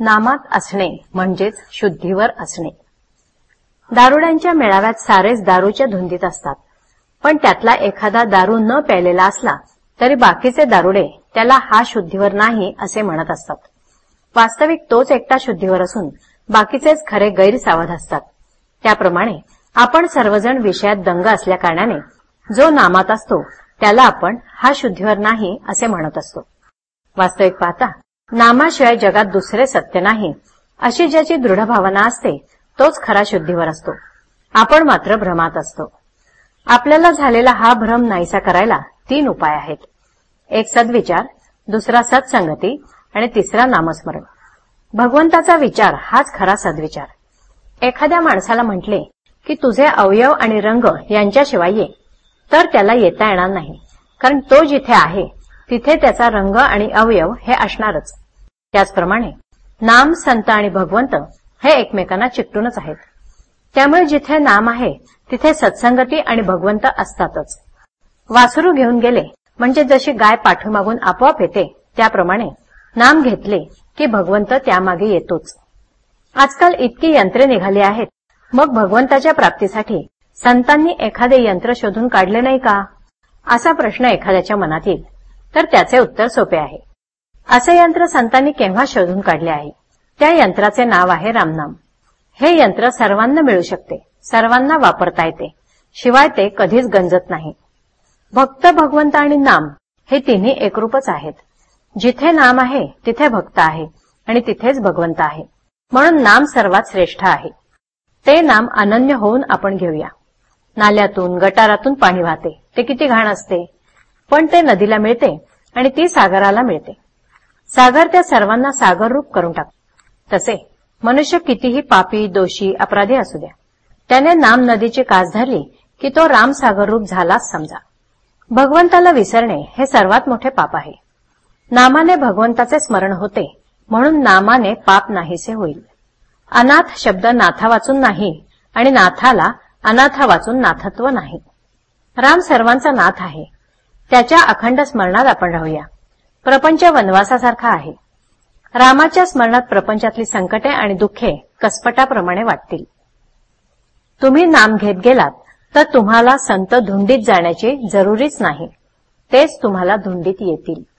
नामात असणे म्हणजेच शुद्धीवर असणे. दारुड्यांच्या मेळाव्यात सारेच दारूच्या धुंदीत असतात. पण त्यातला एखादा दारू न प्यायलेला असला तरी बाकीचे दारुडे त्याला हा शुद्धीवर नाही असे म्हणत असतात. वास्तविक तोच एकटा शुद्धीवर असून बाकीचेच खरे गैरसावध असतात. त्याप्रमाणे आपण सर्वजण विषयात दंग असल्याकारणाने जो नामात असतो त्याला आपण हा शुद्धीवर नाही असे म्हणत असतो. वास्तविक पाहता नामाशिवाय जगात दुसरे सत्य नाही अशी ज्याची दृढ भावना असते तोच खरा शुद्धीवर असतो. आपण मात्र भ्रमात असतो. आपल्याला झालेला हा भ्रम नाहीसा करायला तीन उपाय आहेत. एक सद्विचार दुसरा सत्संगती आणि तिसरा नामस्मरण. भगवंताचा विचार हाच खरा सद्विचार. एखाद्या माणसाला म्हटले की तुझे अवयव आणि रंग यांच्याशिवाय ये. तर त्याला येता येणार नाही कारण तो जिथे आहे तिथे त्याचा रंग आणि अवयव हे असणारच. त्याचप्रमाणे नाम संत आणि भगवंत हे एकमेकांना चिकटूनच आहेत. त्यामुळे जिथे नाम आहे तिथे सत्संगती आणि भगवंत असतातच. वासरू घेऊन गेले म्हणजे जशी गाय पाठीमागून आपोआप येते त्याप्रमाणे नाम घेतले की भगवंत त्यामागे येतोच. आजकाल इतकी यंत्रे निघाली आहेत. मग भगवंताच्या प्राप्तीसाठी संतांनी एखादे यंत्र शोधून काढले नाही का? असा प्रश्न एखाद्याच्या मनात येईल. तर त्याचे उत्तर सोपे आहे. असे यंत्र संतांनी केव्हा शोधून काढले आहे? त्या यंत्राचे नाव आहे रामनाम. हे यंत्र सर्वांना मिळू शकते. सर्वांना वापरता येते. शिवाय ते कधीच गंजत नाही. भक्त भगवंत आणि नाम हे तिन्ही एकरूपच आहेत. जिथे नाम आहे तिथे भक्त आहे आणि तिथेच भगवंत आहे. म्हणून नाम सर्वात श्रेष्ठ आहे. ते नाम अनन्य होऊन आपण घेऊया. नाल्यातून गटारातून पाणी वाहते. ते किती घाण असते. पण ते नदीला मिळते. आणि ती सागराला मिळते. सागर त्या सर्वांना सागर रूप करून टाक तसे मनुष्य कितीही पापी दोषी अपराधी असू द्या. त्याने नाम नदीची कास धरली की तो राम सागर रूप झालाच समजा. भगवंताला विसरणे हे सर्वात मोठे पाप आहे. नामाने भगवंताचे स्मरण होते म्हणून नामाने पाप नाहीसे होईल. अनाथ शब्द नाथा वाचून नाही आणि नाथाला अनाथा वाचून नाथत्व नाही. राम सर्वांचा नाथ आहे. त्याच्या अखंड स्मरणात आपण राहूया. प्रपंच वनवासासारखा आहे. रामाच्या स्मरणात प्रपंचातली संकटे आणि दुःखे कसपटाप्रमाणे वाटतील. तुम्ही नाम घेत गेलात तर तुम्हाला संत धुंडीत जाण्याची जरुरीच नाही. तेच तुम्हाला धुंडीत येतील.